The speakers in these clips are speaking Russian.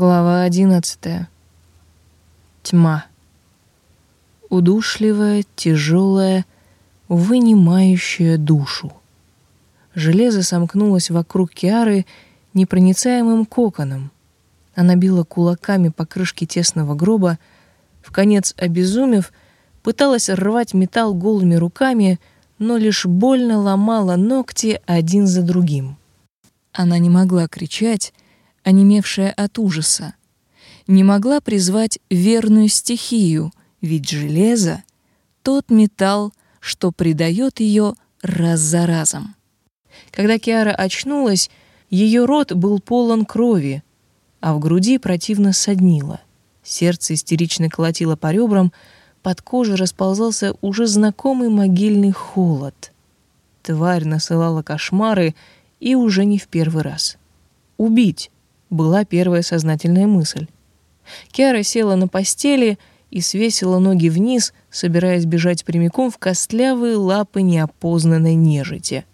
Глава одиннадцатая. Тьма. Удушливая, тяжелая, вынимающая душу. Железо сомкнулось вокруг Киары непроницаемым коконом. Она била кулаками по крышке тесного гроба, в конец обезумев, пыталась рвать металл голыми руками, но лишь больно ломала ногти один за другим. Она не могла кричать, онемевшая от ужаса. Не могла призвать верную стихию, ведь железо — тот металл, что предает ее раз за разом. Когда Киара очнулась, ее рот был полон крови, а в груди противно соднило. Сердце истерично колотило по ребрам, под кожей расползался уже знакомый могильный холод. Тварь насылала кошмары и уже не в первый раз. Убить была первая сознательная мысль. Киара села на постели и свесила ноги вниз, собираясь бежать прямиком в костлявые лапы неопознанной нежити.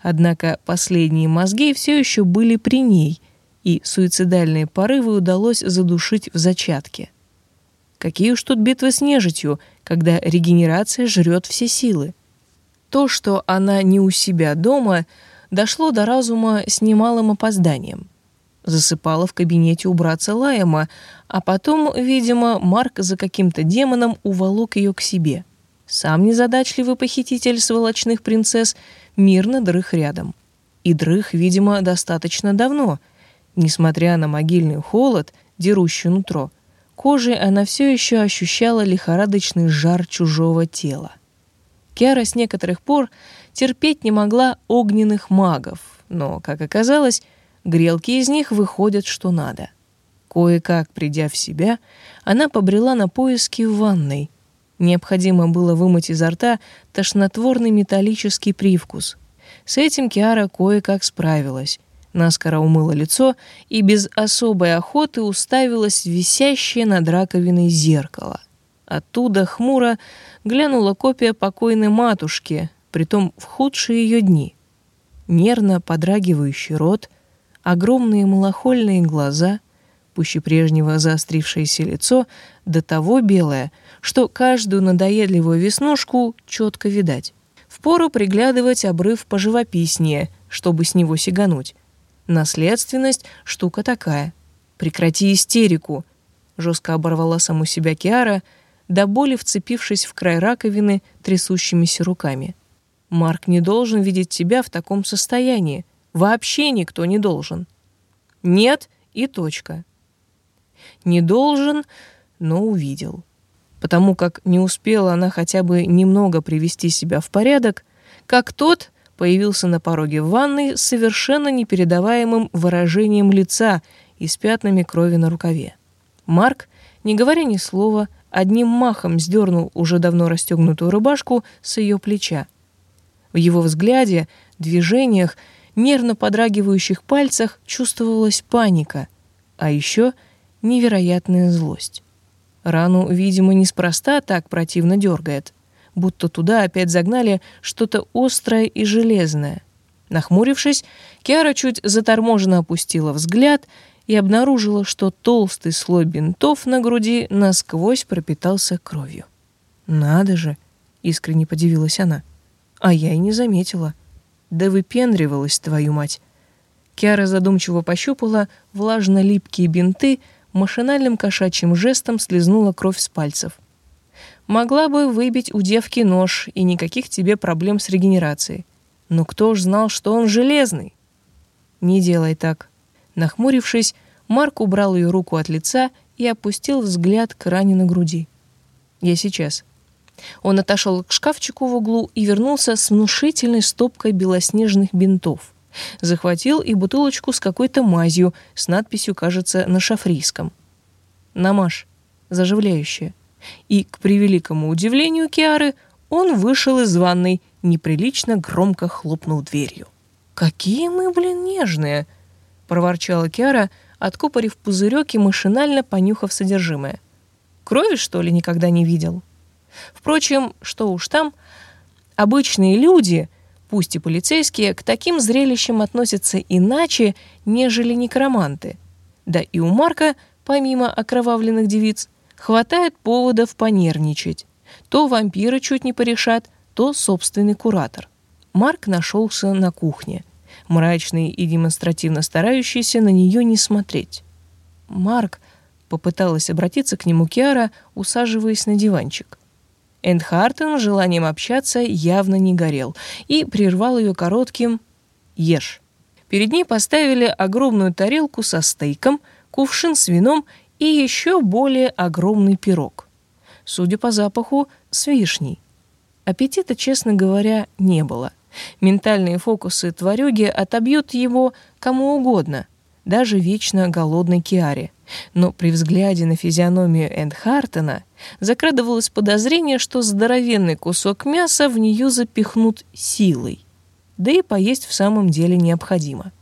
Однако последние мозги все еще были при ней, и суицидальные порывы удалось задушить в зачатке. Какие уж тут битвы с нежитью, когда регенерация жрет все силы. То, что она не у себя дома, дошло до разума с немалым опозданием засыпала в кабинете убраться Лайема, а потом, видимо, Марк за каким-то демоном уволок ее к себе. Сам незадачливый похититель сволочных принцесс мирно дрых рядом. И дрых, видимо, достаточно давно. Несмотря на могильный холод, дерущий нутро, кожей она все еще ощущала лихорадочный жар чужого тела. Киара с некоторых пор терпеть не могла огненных магов, но, как оказалось, Грелки из них выходят что надо. Кое-как придя в себя, она побрела на поиски в ванной. Необходимо было вымыть изо рта тошнотворный металлический привкус. С этим Киара кое-как справилась. Наскоро умыла лицо и без особой охоты уставилась в висящее над раковиной зеркало. Оттуда хмуро глянула копия покойной матушки, притом в худшие ее дни. Нервно подрагивающий рот — огромные малохольные глаза, пуще прежнего заострившееся лицо, до того белое, что каждую надоедливую веснушку четко видать. Впору приглядывать обрыв поживописнее, чтобы с него сигануть. Наследственность — штука такая. Прекрати истерику, жестко оборвала саму себя Киара, до боли вцепившись в край раковины трясущимися руками. Марк не должен видеть тебя в таком состоянии. Вообще никто не должен. Нет и точка. Не должен, но увидел. Потому как не успела она хотя бы немного привести себя в порядок, как тот появился на пороге ванной с совершенно непередаваемым выражением лица и с пятнами крови на рукаве. Марк, не говоря ни слова, одним махом сдернул уже давно расстегнутую рубашку с ее плеча. В его взгляде, движениях нервно подрагивающих пальцах чувствовалась паника, а еще невероятная злость. Рану, видимо, неспроста так противно дергает, будто туда опять загнали что-то острое и железное. Нахмурившись, Киара чуть заторможенно опустила взгляд и обнаружила, что толстый слой бинтов на груди насквозь пропитался кровью. «Надо же!» — искренне подивилась она. «А я и не заметила». Да выпендривалась, твою мать. Киара задумчиво пощупала влажно-липкие бинты, машинальным кошачьим жестом слезнула кровь с пальцев. Могла бы выбить у девки нож, и никаких тебе проблем с регенерацией. Но кто ж знал, что он железный? Не делай так. Нахмурившись, Марк убрал ее руку от лица и опустил взгляд к ране на груди. Я сейчас. Он отошел к шкафчику в углу и вернулся с внушительной стопкой белоснежных бинтов. Захватил и бутылочку с какой-то мазью с надписью, кажется, на шафрийском. «Намаж. Заживляющая». И, к превеликому удивлению Киары, он вышел из ванной, неприлично громко хлопнул дверью. «Какие мы, блин, нежные!» — проворчала Киара, откупорив пузырек и машинально понюхав содержимое. «Крови, что ли, никогда не видел?» Впрочем, что уж там, обычные люди, пусть и полицейские, к таким зрелищам относятся иначе, нежели некроманты. Да и у Марка, помимо окровавленных девиц, хватает поводов понервничать. То вампиры чуть не порешат, то собственный куратор. Марк нашелся на кухне, мрачный и демонстративно старающийся на нее не смотреть. «Марк», — попыталась обратиться к нему Киара, усаживаясь на диванчик. Эндхартен желанием общаться явно не горел и прервал ее коротким «Ешь». Перед ней поставили огромную тарелку со стейком, кувшин с вином и еще более огромный пирог. Судя по запаху, с вишней. Аппетита, честно говоря, не было. Ментальные фокусы тварюги отобьют его кому угодно, даже вечно голодной Киаре. Но при взгляде на физиономию Эндхартена закрадывалось подозрение, что здоровенный кусок мяса в нее запихнут силой. Да и поесть в самом деле необходимо.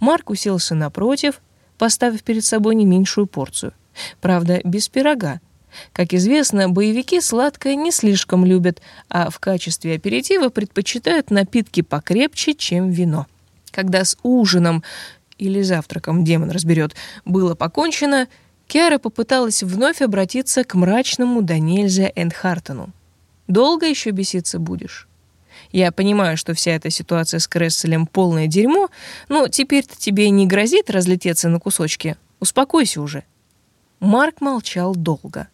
Марк уселся напротив, поставив перед собой не меньшую порцию. Правда, без пирога. Как известно, боевики сладкое не слишком любят, а в качестве аперитива предпочитают напитки покрепче, чем вино. Когда с ужином или завтраком, демон разберет, было покончено, Киара попыталась вновь обратиться к мрачному да нельзя Эндхартену. «Долго еще беситься будешь?» Я понимаю, что вся эта ситуация с Кресселем полное дерьмо, но теперь-то тебе не грозит разлететься на кусочки. Успокойся уже. Марк молчал долго.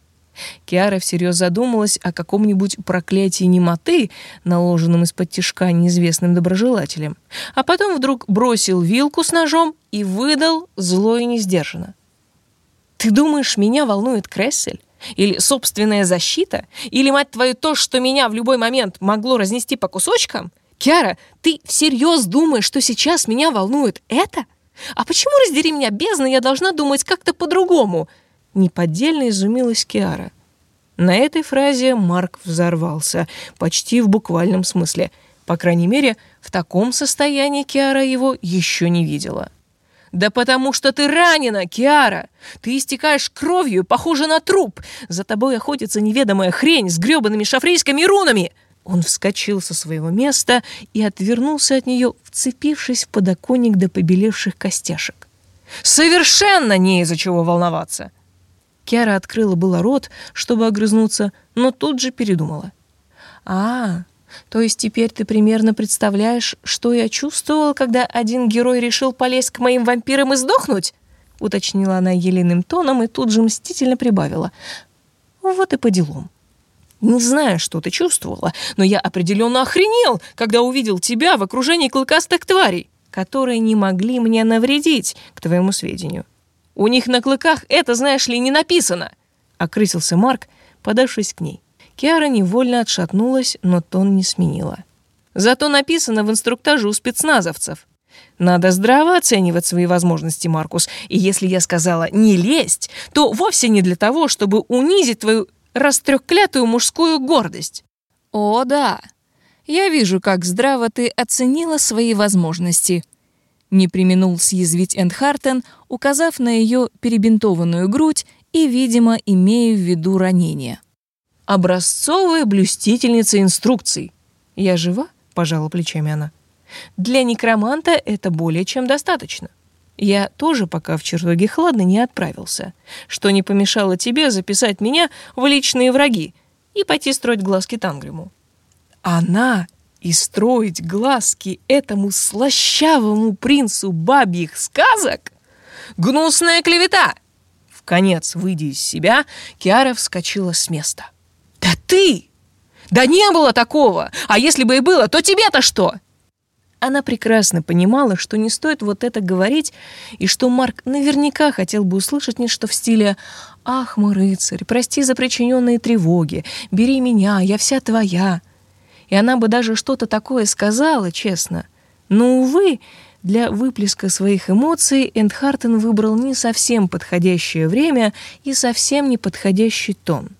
Киара всерьез задумалась о каком-нибудь проклятии немоты, наложенном из-под тишка неизвестным доброжелателем, а потом вдруг бросил вилку с ножом и выдал зло и несдержанно. «Ты думаешь, меня волнует Крессель? Или собственная защита? Или, мать твою, то, что меня в любой момент могло разнести по кусочкам? Киара, ты всерьез думаешь, что сейчас меня волнует это? А почему, раздери меня, бездна, я должна думать как-то по-другому?» Неподдельно изумилась Киара. На этой фразе Марк взорвался, почти в буквальном смысле. По крайней мере, в таком состоянии Киара его еще не видела. «Да потому что ты ранена, Киара! Ты истекаешь кровью, похоже на труп! За тобой охотится неведомая хрень с гребаными шафрейскими рунами!» Он вскочил со своего места и отвернулся от нее, вцепившись в подоконник до побелевших костяшек. «Совершенно не из-за чего волноваться!» Киара открыла было рот, чтобы огрызнуться, но тут же передумала. «А, то есть теперь ты примерно представляешь, что я чувствовала, когда один герой решил полезть к моим вампирам и сдохнуть?» уточнила она елейным тоном и тут же мстительно прибавила. «Вот и по делам. Не знаю, что ты чувствовала, но я определенно охренел, когда увидел тебя в окружении клыкастых тварей, которые не могли мне навредить, к твоему сведению». У них на клыках это, знаешь ли, не написано!» — окрысился Марк, подавшись к ней. Киара невольно отшатнулась, но тон не сменила. «Зато написано в инструктаже у спецназовцев. Надо здраво оценивать свои возможности, Маркус, и если я сказала «не лезть», то вовсе не для того, чтобы унизить твою растрёклятую мужскую гордость». «О, да. Я вижу, как здраво ты оценила свои возможности», не применул съязвить Эндхартен, указав на ее перебинтованную грудь и, видимо, имея в виду ранение. «Образцовая блюстительница инструкций». «Я жива?» — пожала плечами она. «Для некроманта это более чем достаточно. Я тоже пока в чертоге хладно не отправился, что не помешало тебе записать меня в личные враги и пойти строить глазки Тангриму». Она и строить глазки этому слащавому принцу бабьих сказок? Гнусная клевета! В конец, выйдя из себя, Киара вскочила с места. «Да ты! Да не было такого! А если бы и было, то тебе-то что?» Она прекрасно понимала, что не стоит вот это говорить, и что Марк наверняка хотел бы услышать нечто в стиле «Ах, мой рыцарь, прости за причиненные тревоги, бери меня, я вся твоя» и она бы даже что-то такое сказала, честно. Но, увы, для выплеска своих эмоций Эндхартен выбрал не совсем подходящее время и совсем не подходящий тон.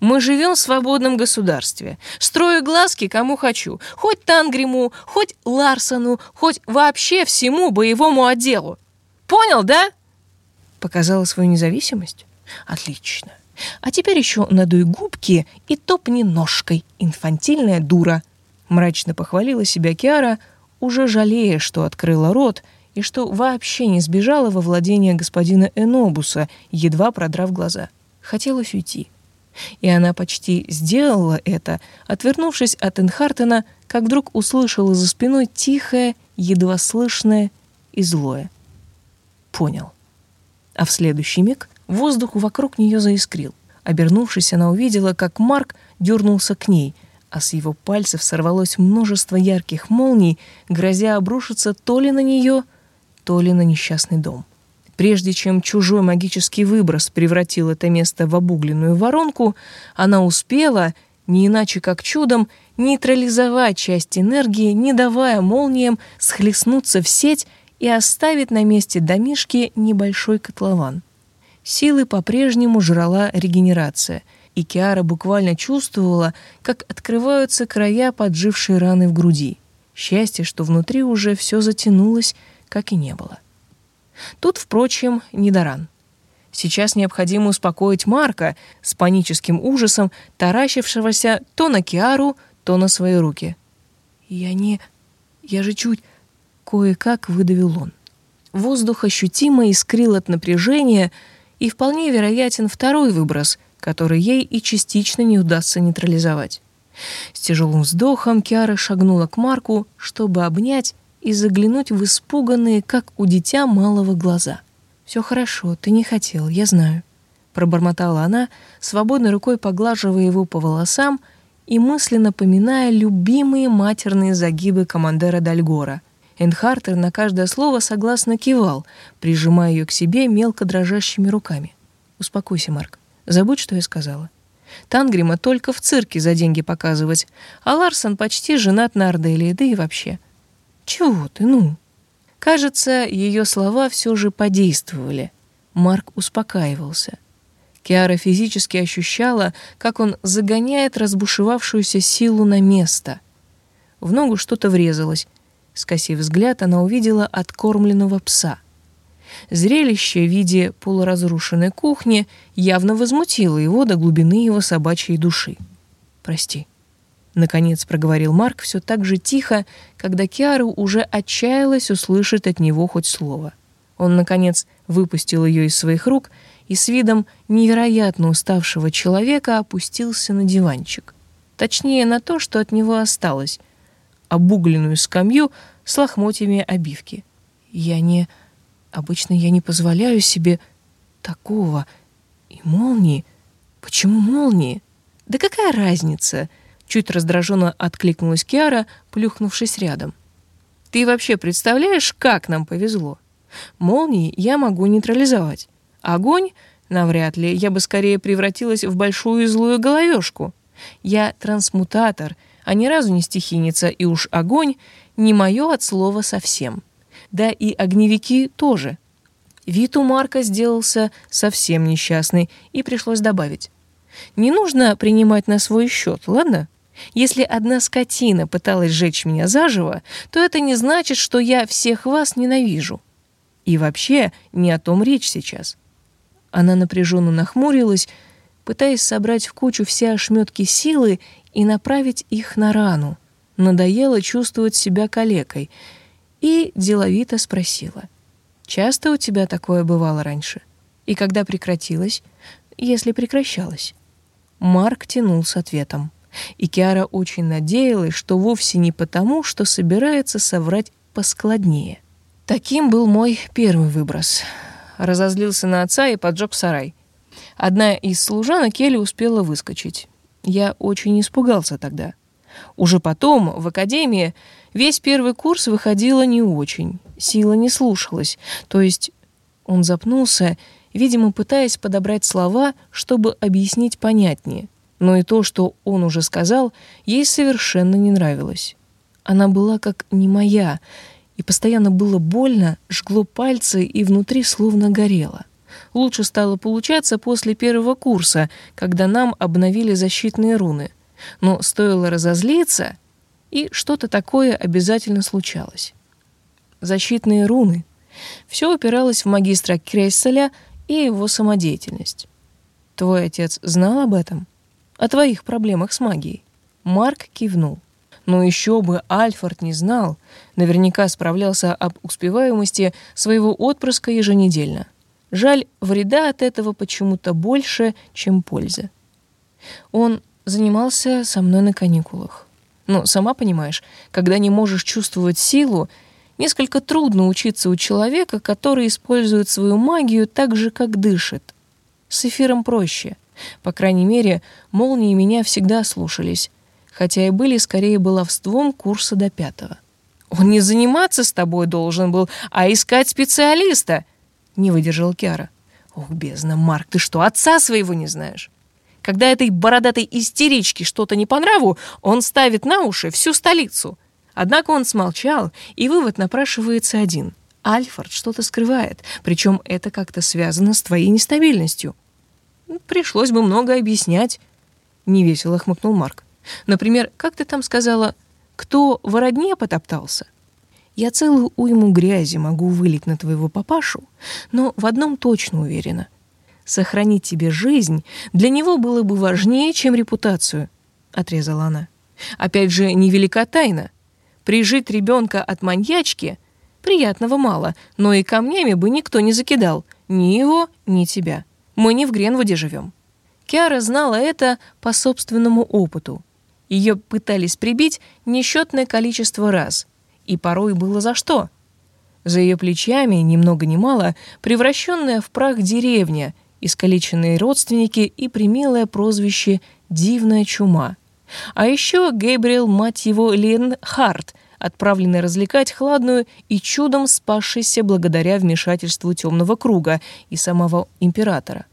Мы живем в свободном государстве. Строю глазки кому хочу. Хоть Тангриму, хоть Ларсону, хоть вообще всему боевому отделу. Понял, да? Показала свою независимость? Отлично. А теперь еще надуй губки и топни ножкой, инфантильная дура. Мрачно похвалила себя Киара, уже жалея, что открыла рот и что вообще не сбежала во владение господина Энобуса, едва продрав глаза. Хотелось уйти. И она почти сделала это, отвернувшись от Энхартена, как вдруг услышала за спиной тихое, едва слышное и злое. Понял. А в следующий миг воздух вокруг нее заискрил. Обернувшись, она увидела, как Марк дернулся к ней, а с его пальцев сорвалось множество ярких молний, грозя обрушиться то ли на нее, то ли на несчастный дом. Прежде чем чужой магический выброс превратил это место в обугленную воронку, она успела, не иначе как чудом, нейтрализовать часть энергии, не давая молниям схлестнуться в сеть и оставить на месте домишки небольшой котлован. Силы по-прежнему жрала регенерация, и Киара буквально чувствовала, как открываются края поджившей раны в груди. Счастье, что внутри уже все затянулось, как и не было. Тут, впрочем, не до ран. Сейчас необходимо успокоить Марка с паническим ужасом, таращившегося то на Киару, то на свои руки. «Я не... Я же чуть...» — кое-как выдавил он. Воздух ощутимо искрил от напряжения, и вполне вероятен второй выброс, который ей и частично не удастся нейтрализовать. С тяжелым вздохом Киара шагнула к Марку, чтобы обнять и заглянуть в испуганные, как у дитя малого глаза. «Все хорошо, ты не хотел, я знаю», — пробормотала она, свободной рукой поглаживая его по волосам и мысленно поминая любимые матерные загибы командира Дальгора. Энхартер на каждое слово согласно кивал, прижимая ее к себе мелко дрожащими руками. «Успокойся, Марк. Забудь, что я сказала. Тангрима только в цирке за деньги показывать, а Ларсон почти женат на Арделии, да и вообще. «Чего ты, ну?» Кажется, ее слова все же подействовали. Марк успокаивался. Киара физически ощущала, как он загоняет разбушевавшуюся силу на место. В ногу что-то врезалось. Скосив взгляд, она увидела откормленного пса. Зрелище в виде полуразрушенной кухни явно возмутило его до глубины его собачьей души. «Прости», Наконец проговорил Марк все так же тихо, когда Киара уже отчаялась услышать от него хоть слово. Он, наконец, выпустил ее из своих рук и с видом невероятно уставшего человека опустился на диванчик. Точнее, на то, что от него осталось — обугленную скамью с лохмотьями обивки. Я не... Обычно я не позволяю себе такого. И молнии... Почему молнии? Да какая разница — Чуть раздраженно откликнулась Киара, плюхнувшись рядом. «Ты вообще представляешь, как нам повезло? Молнии я могу нейтрализовать. Огонь навряд ли, я бы скорее превратилась в большую злую головешку. Я трансмутатор, а ни разу не стихийница, и уж огонь не мое от слова совсем. Да и огневики тоже». Вид у Марка сделался совсем несчастный, и пришлось добавить. «Не нужно принимать на свой счет, ладно?» Если одна скотина пыталась сжечь меня заживо, то это не значит, что я всех вас ненавижу. И вообще не о том речь сейчас. Она напряженно нахмурилась, пытаясь собрать в кучу все ошметки силы и направить их на рану. Надоело чувствовать себя калекой. И деловито спросила. «Часто у тебя такое бывало раньше? И когда прекратилось? Если прекращалось?» Марк тянул с ответом. И Киара очень надеялась, что вовсе не потому, что собирается соврать поскладнее. Таким был мой первый выброс. Разозлился на отца и поджег сарай. Одна из служанок еле успела выскочить. Я очень испугался тогда. Уже потом, в академии, весь первый курс выходило не очень. Сила не слушалась. То есть он запнулся, видимо, пытаясь подобрать слова, чтобы объяснить понятнее но и то, что он уже сказал, ей совершенно не нравилось. Она была как не моя, и постоянно было больно, жгло пальцы и внутри словно горело. Лучше стало получаться после первого курса, когда нам обновили защитные руны. Но стоило разозлиться, и что-то такое обязательно случалось. Защитные руны. Все упиралось в магистра Кресселя и его самодеятельность. Твой отец знал об этом? о твоих проблемах с магией?» Марк кивнул. Но еще бы Альфорд не знал, наверняка справлялся об успеваемости своего отпрыска еженедельно. Жаль, вреда от этого почему-то больше, чем пользы. Он занимался со мной на каникулах. Ну, сама понимаешь, когда не можешь чувствовать силу, несколько трудно учиться у человека, который использует свою магию так же, как дышит. С эфиром проще. По крайней мере, молнии меня всегда слушались, хотя и были скорее баловством курса до пятого. «Он не заниматься с тобой должен был, а искать специалиста!» — не выдержал Киара. «Ох, бездна, Марк, ты что, отца своего не знаешь?» Когда этой бородатой истеричке что-то не по нраву, он ставит на уши всю столицу. Однако он смолчал, и вывод напрашивается один. Альфорд что-то скрывает, причем это как-то связано с твоей нестабильностью. Ну, пришлось бы много объяснять. Невесело хмыкнул Марк. Например, как ты там сказала, кто в родне потоптался? Я целую уйму грязи могу вылить на твоего папашу, но в одном точно уверена — сохранить тебе жизнь для него было бы важнее, чем репутацию», — отрезала она. «Опять же, невелика тайна. Прижить ребенка от маньячки приятного мало, но и камнями бы никто не закидал, ни его, ни тебя. Мы не в Гренвуде живем». Киара знала это по собственному опыту. Ее пытались прибить несчетное количество раз, и порой было за что. За ее плечами, ни много ни мало, превращенная в прах деревня, искалеченные родственники и примилое прозвище «Дивная чума». А еще Гэбриэл, мать его, Лен Харт, отправленный развлекать хладную и чудом спасшийся благодаря вмешательству темного круга и самого императора.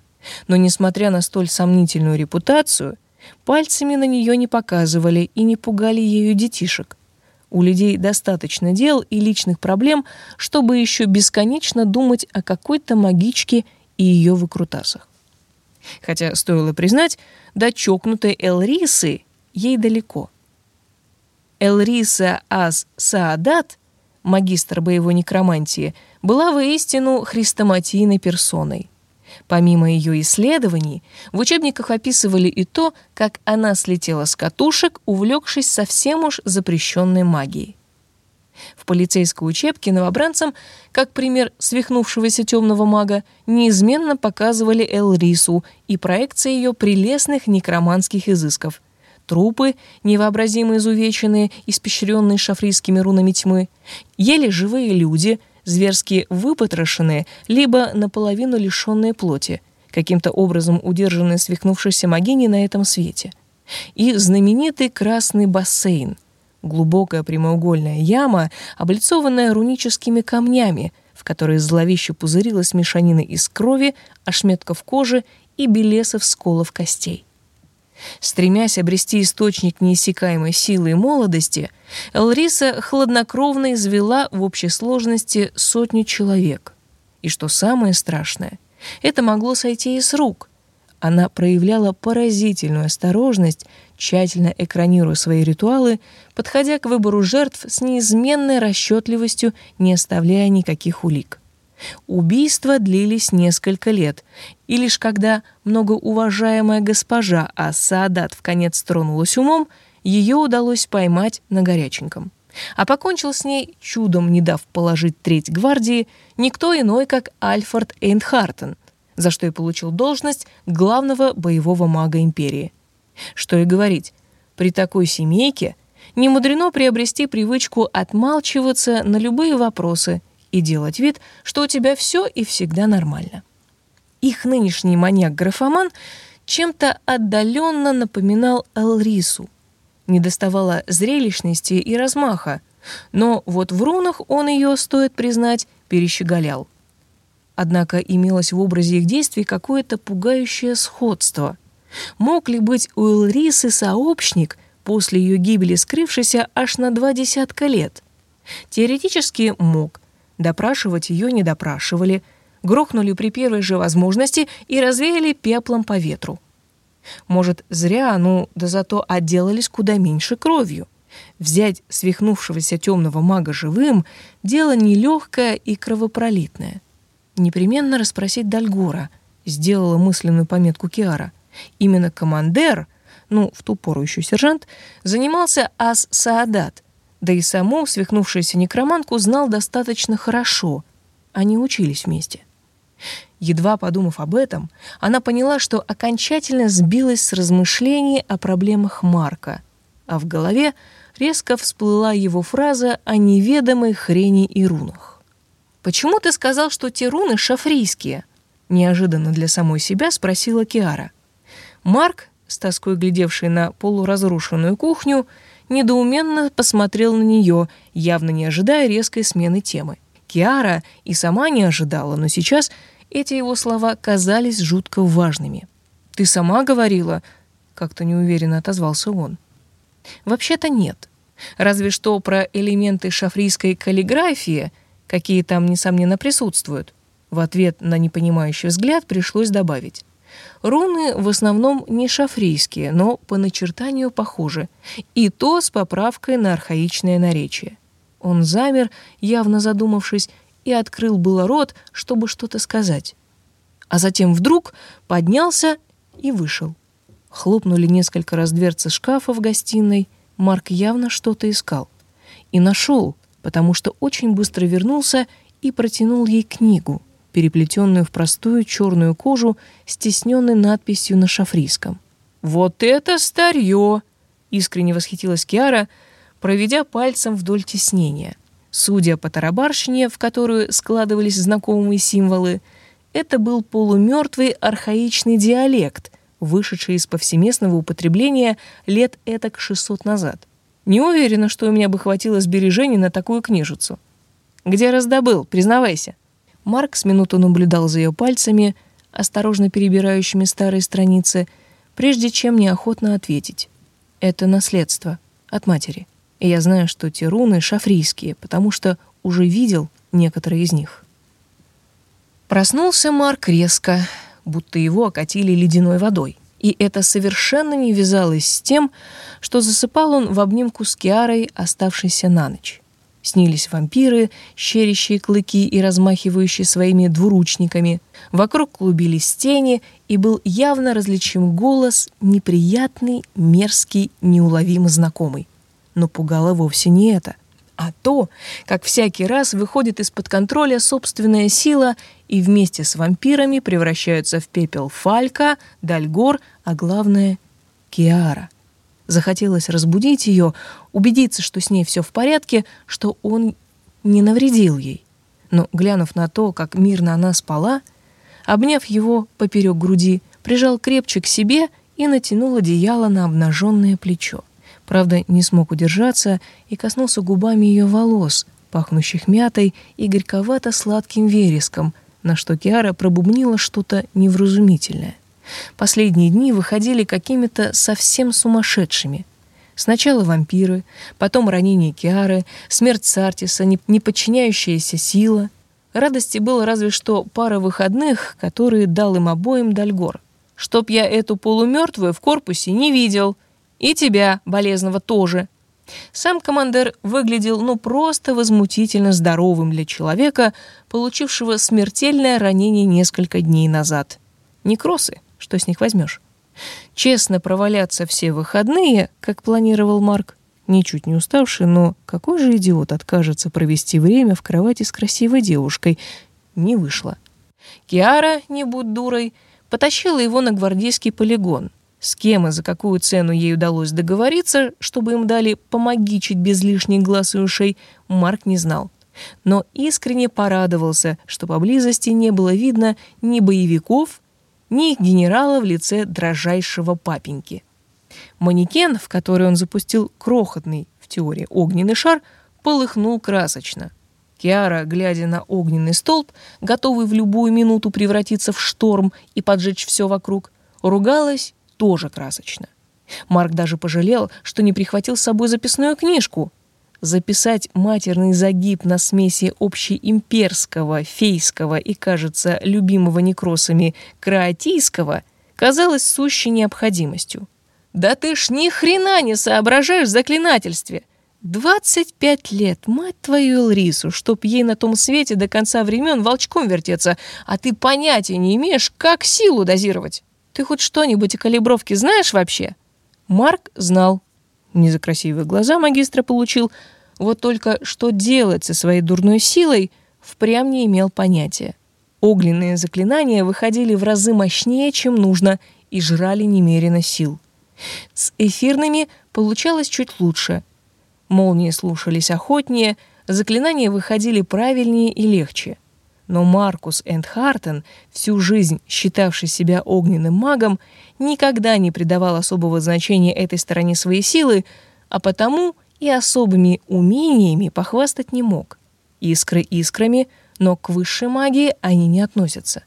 Но, несмотря на столь сомнительную репутацию, пальцами на нее не показывали и не пугали ею детишек. У людей достаточно дел и личных проблем, чтобы еще бесконечно думать о какой-то магичке и ее выкрутасах. Хотя, стоило признать, до чокнутой Элрисы ей далеко. Элриса Аз Саадат, магистр боевой некромантии, была воистину хрестоматийной персоной. Помимо ее исследований, в учебниках описывали и то, как она слетела с катушек, увлекшись совсем уж запрещенной магией. В полицейской учебке новобранцам, как пример свихнувшегося темного мага, неизменно показывали Элрису и проекции ее прелестных некроманских изысков. Трупы, невообразимо изувеченные, испещренные шафрийскими рунами тьмы, еле живые люди, зверски выпотрошенные, либо наполовину лишенные плоти, каким-то образом удержанные свихнувшейся могиней на этом свете. И знаменитый красный бассейн — Глубокая прямоугольная яма, облицованная руническими камнями, в которой зловеще пузырилась мешанина из крови, ошметков кожи и белесов сколов костей. Стремясь обрести источник неиссякаемой силы и молодости, Элриса хладнокровно извела в общей сложности сотню человек. И что самое страшное, это могло сойти и с рук. Она проявляла поразительную осторожность, тщательно экранируя свои ритуалы, подходя к выбору жертв с неизменной расчетливостью, не оставляя никаких улик. Убийства длились несколько лет, и лишь когда многоуважаемая госпожа Асаадат в конец тронулась умом, ее удалось поймать на горяченьком. А покончил с ней, чудом не дав положить треть гвардии, никто иной, как Альфред Эйнхартен, за что и получил должность главного боевого мага империи – что и говорить, при такой семейке не мудрено приобрести привычку отмалчиваться на любые вопросы и делать вид, что у тебя все и всегда нормально. Их нынешний маньяк-графоман чем-то отдаленно напоминал Алрису. Не доставала зрелищности и размаха, но вот в рунах он ее, стоит признать, перещеголял. Однако имелось в образе их действий какое-то пугающее сходство — Мог ли быть у Элрисы сообщник, после ее гибели скрывшийся аж на два десятка лет? Теоретически мог. Допрашивать ее не допрашивали, грохнули при первой же возможности и развеяли пеплом по ветру. Может, зря, ну, да зато отделались куда меньше кровью. Взять свихнувшегося темного мага живым — дело нелегкое и кровопролитное. Непременно расспросить Дальгора, сделала мысленную пометку Киара — Именно командер ну, в ту пору еще сержант, занимался ас-саадат, да и саму свихнувшуюся некроманку знал достаточно хорошо. Они учились вместе. Едва подумав об этом, она поняла, что окончательно сбилась с размышлений о проблемах Марка, а в голове резко всплыла его фраза о неведомой хрени и рунах. «Почему ты сказал, что те руны шафрийские?» Неожиданно для самой себя спросила Киара. Марк, с тоской глядевший на полуразрушенную кухню, недоуменно посмотрел на нее, явно не ожидая резкой смены темы. Киара и сама не ожидала, но сейчас эти его слова казались жутко важными. «Ты сама говорила?» — как-то неуверенно отозвался он. «Вообще-то нет. Разве что про элементы шафрийской каллиграфии, какие там, несомненно, присутствуют. В ответ на непонимающий взгляд пришлось добавить. Руны в основном не шафрийские, но по начертанию похожи, и то с поправкой на архаичное наречие. Он замер, явно задумавшись, и открыл было рот, чтобы что-то сказать. А затем вдруг поднялся и вышел. Хлопнули несколько раз дверцы шкафа в гостиной. Марк явно что-то искал. И нашел, потому что очень быстро вернулся и протянул ей книгу — переплетенную в простую черную кожу с тисненной надписью на шафрийском. «Вот это старье!» — искренне восхитилась Киара, проведя пальцем вдоль тиснения. Судя по тарабарщине, в которую складывались знакомые символы, это был полумертвый архаичный диалект, вышедший из повсеместного употребления лет этак 600 назад. Не уверена, что у меня бы хватило сбережений на такую книжицу. Где раздобыл, признавайся. Марк с минуту наблюдал за ее пальцами, осторожно перебирающими старые страницы, прежде чем неохотно ответить. «Это наследство от матери. И я знаю, что те руны шафрийские, потому что уже видел некоторые из них». Проснулся Марк резко, будто его окатили ледяной водой. И это совершенно не вязалось с тем, что засыпал он в обнимку с Киарой, оставшейся на ночь. Снились вампиры, щерящие клыки и размахивающие своими двуручниками. Вокруг клубились тени, и был явно различим голос, неприятный, мерзкий, неуловимо знакомый. Но пугало вовсе не это, а то, как всякий раз выходит из-под контроля собственная сила и вместе с вампирами превращаются в пепел Фалька, Дальгор, а главное — Киара — Захотелось разбудить ее, убедиться, что с ней все в порядке, что он не навредил ей. Но, глянув на то, как мирно она спала, обняв его поперек груди, прижал крепче к себе и натянул одеяло на обнаженное плечо. Правда, не смог удержаться и коснулся губами ее волос, пахнущих мятой и горьковато-сладким вереском, на что Киара пробубнила что-то невразумительное. Последние дни выходили какими-то совсем сумасшедшими. Сначала вампиры, потом ранение Киары, смерть Сартиса, неподчиняющаяся сила. Радости было разве что пара выходных, которые дал им обоим Дальгор. Чтоб я эту полумертвую в корпусе не видел. И тебя, болезного, тоже. Сам командир выглядел ну просто возмутительно здоровым для человека, получившего смертельное ранение несколько дней назад. Некросы. Что с них возьмешь? Честно проваляться все выходные, как планировал Марк, ничуть не уставший, но какой же идиот откажется провести время в кровати с красивой девушкой? Не вышло. Киара, не будь дурой, потащила его на гвардейский полигон. С кем и за какую цену ей удалось договориться, чтобы им дали помогичить без лишних глаз и ушей, Марк не знал. Но искренне порадовался, что поблизости не было видно ни боевиков, ни генерала в лице дрожайшего папеньки. Манекен, в который он запустил крохотный, в теории, огненный шар, полыхнул красочно. Киара, глядя на огненный столб, готовый в любую минуту превратиться в шторм и поджечь все вокруг, ругалась тоже красочно. Марк даже пожалел, что не прихватил с собой записную книжку, записать матерный загиб на смеси общеимперского, фейского и, кажется, любимого некросами кроатийского казалось сущей необходимостью. «Да ты ж ни хрена не соображаешь в заклинательстве!» «Двадцать пять лет, мать твою Элрису, чтоб ей на том свете до конца времен волчком вертеться, а ты понятия не имеешь, как силу дозировать. Ты хоть что-нибудь о калибровке знаешь вообще?» Марк знал. Не за красивые глаза магистра получил, вот только что делать со своей дурной силой, впрямь не имел понятия. Огненные заклинания выходили в разы мощнее, чем нужно, и жрали немерено сил. С эфирными получалось чуть лучше. Молнии слушались охотнее, заклинания выходили правильнее и легче. Но Маркус Эндхартен, всю жизнь считавший себя огненным магом, никогда не придавал особого значения этой стороне своей силы, а потому и особыми умениями похвастать не мог. Искры искрами, но к высшей магии они не относятся.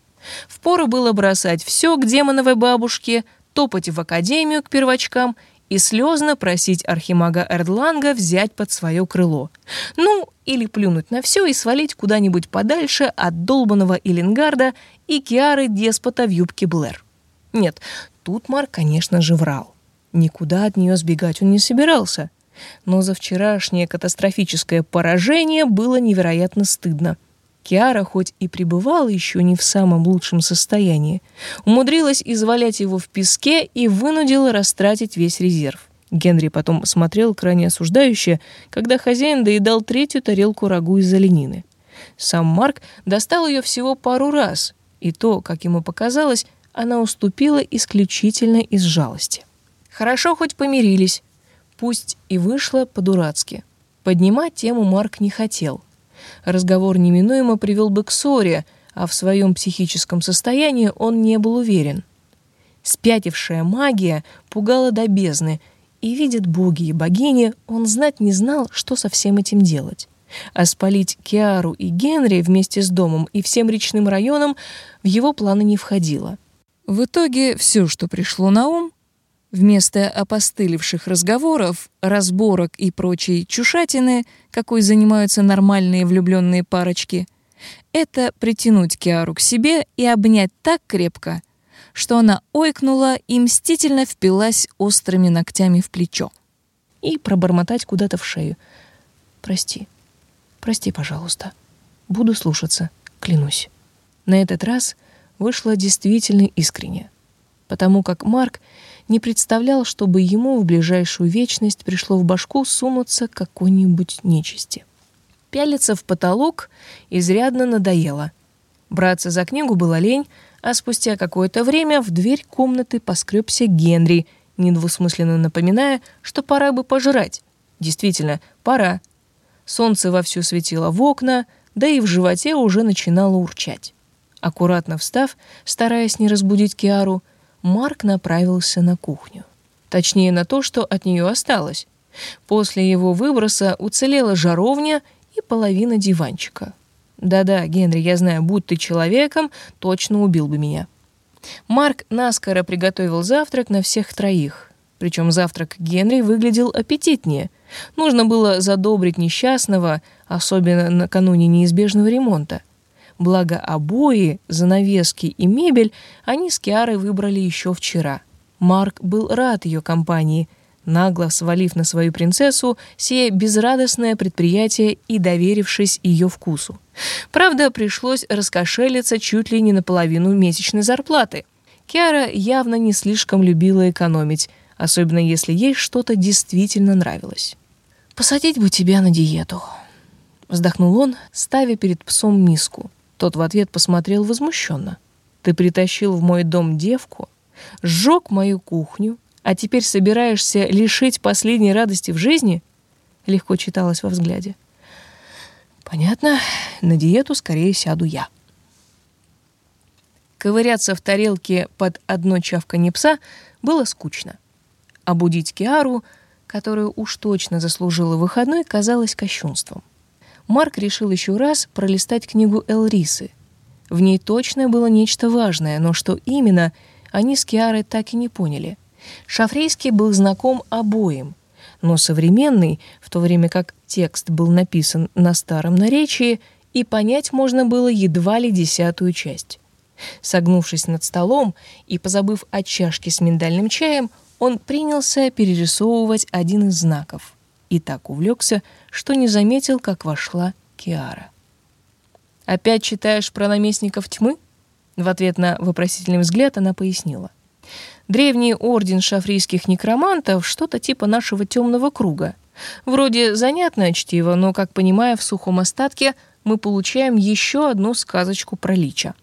Впору было бросать все к демоновой бабушке, топать в академию к первочкам и слезно просить архимага Эрдланга взять под свое крыло. Ну, или плюнуть на все и свалить куда-нибудь подальше от долбанного Иллингарда и Киары деспота в юбке Блэр. Нет, тут Марк, конечно же, врал. Никуда от нее сбегать он не собирался. Но за вчерашнее катастрофическое поражение было невероятно стыдно. Киара, хоть и пребывала еще не в самом лучшем состоянии, умудрилась извалять его в песке и вынудила растратить весь резерв. Генри потом смотрел крайне осуждающе, когда хозяин доедал третью тарелку рагу из оленины. Сам Марк достал ее всего пару раз, и то, как ему показалось, она уступила исключительно из жалости. Хорошо хоть помирились, пусть и вышло по-дурацки. Поднимать тему Марк не хотел — разговор неминуемо привел бы к ссоре, а в своем психическом состоянии он не был уверен. Спятившая магия пугала до бездны, и, видят боги и богини, он знать не знал, что со всем этим делать. А спалить Киару и Генри вместе с домом и всем речным районом в его планы не входило. В итоге все, что пришло на ум, Вместо опостылевших разговоров, разборок и прочей чушатины, какой занимаются нормальные влюбленные парочки, это притянуть Киару к себе и обнять так крепко, что она ойкнула и мстительно впилась острыми ногтями в плечо. И пробормотать куда-то в шею. «Прости, прости, пожалуйста. Буду слушаться, клянусь». На этот раз вышло действительно искренне, потому как Марк не представлял, чтобы ему в ближайшую вечность пришло в башку сунуться какой-нибудь нечисти. Пялиться в потолок изрядно надоело. Браться за книгу было лень, а спустя какое-то время в дверь комнаты поскребся Генри, недвусмысленно напоминая, что пора бы пожрать. Действительно, пора. Солнце вовсю светило в окна, да и в животе уже начинало урчать. Аккуратно встав, стараясь не разбудить Киару, Марк направился на кухню. Точнее, на то, что от нее осталось. После его выброса уцелела жаровня и половина диванчика. Да-да, Генри, я знаю, будь ты человеком, точно убил бы меня. Марк наскоро приготовил завтрак на всех троих. Причем завтрак Генри выглядел аппетитнее. Нужно было задобрить несчастного, особенно накануне неизбежного ремонта. Благо обои, занавески и мебель они с Киарой выбрали еще вчера. Марк был рад ее компании, нагло свалив на свою принцессу сие безрадостное предприятие и доверившись ее вкусу. Правда, пришлось раскошелиться чуть ли не наполовину месячной зарплаты. Киара явно не слишком любила экономить, особенно если ей что-то действительно нравилось. «Посадить бы тебя на диету», — вздохнул он, ставя перед псом миску. Тот в ответ посмотрел возмущенно. «Ты притащил в мой дом девку, сжег мою кухню, а теперь собираешься лишить последней радости в жизни?» Легко читалось во взгляде. «Понятно, на диету скорее сяду я». Ковыряться в тарелке под одно чавканье пса было скучно. А будить Киару, которую уж точно заслужила выходной, казалось кощунством. Марк решил еще раз пролистать книгу Элрисы. В ней точно было нечто важное, но что именно, они с Киарой так и не поняли. Шафрейский был знаком обоим, но современный, в то время как текст был написан на старом наречии, и понять можно было едва ли десятую часть. Согнувшись над столом и позабыв о чашке с миндальным чаем, он принялся перерисовывать один из знаков и так увлекся, что не заметил, как вошла Киара. «Опять читаешь про наместников тьмы?» В ответ на вопросительный взгляд она пояснила. Древний орден шафрийских некромантов — что-то типа нашего темного круга. Вроде занятное чтиво, но, как понимаю, в сухом остатке мы получаем еще одну сказочку про лича.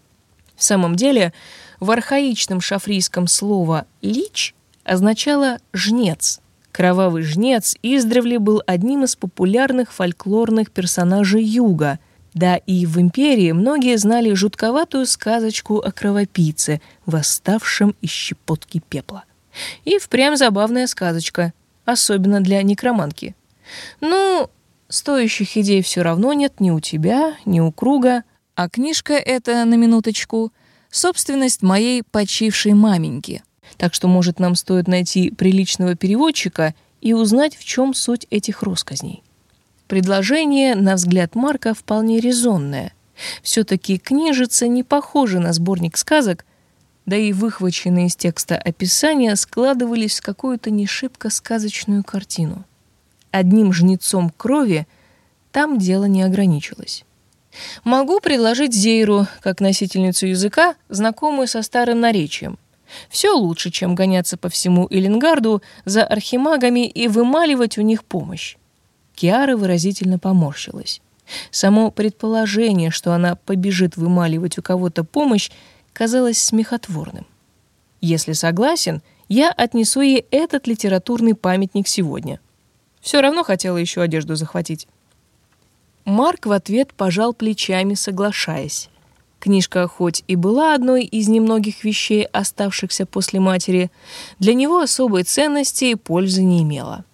В самом деле, в архаичном шафрийском слово «лич» означало «жнец». Кровавый жнец издревле был одним из популярных фольклорных персонажей Юга — да и в империи многие знали жутковатую сказочку о кровопийце, восставшем из щепотки пепла. И впрямь забавная сказочка, особенно для некроманки. Ну, стоящих идей все равно нет ни у тебя, ни у круга, а книжка эта, на минуточку, собственность моей почившей маменьки. Так что, может, нам стоит найти приличного переводчика и узнать, в чем суть этих росказней. Предложение, на взгляд Марка, вполне резонное. Все-таки книжица не похожа на сборник сказок, да и выхваченные из текста описания складывались в какую-то не шибко сказочную картину. Одним жнецом крови там дело не ограничилось. Могу предложить Зейру, как носительницу языка, знакомую со старым наречием. Все лучше, чем гоняться по всему Эллингарду за архимагами и вымаливать у них помощь. Киара выразительно поморщилась. Само предположение, что она побежит вымаливать у кого-то помощь, казалось смехотворным. Если согласен, я отнесу ей этот литературный памятник сегодня. Все равно хотела еще одежду захватить. Марк в ответ пожал плечами, соглашаясь. Книжка хоть и была одной из немногих вещей, оставшихся после матери, для него особой ценности и пользы не имела.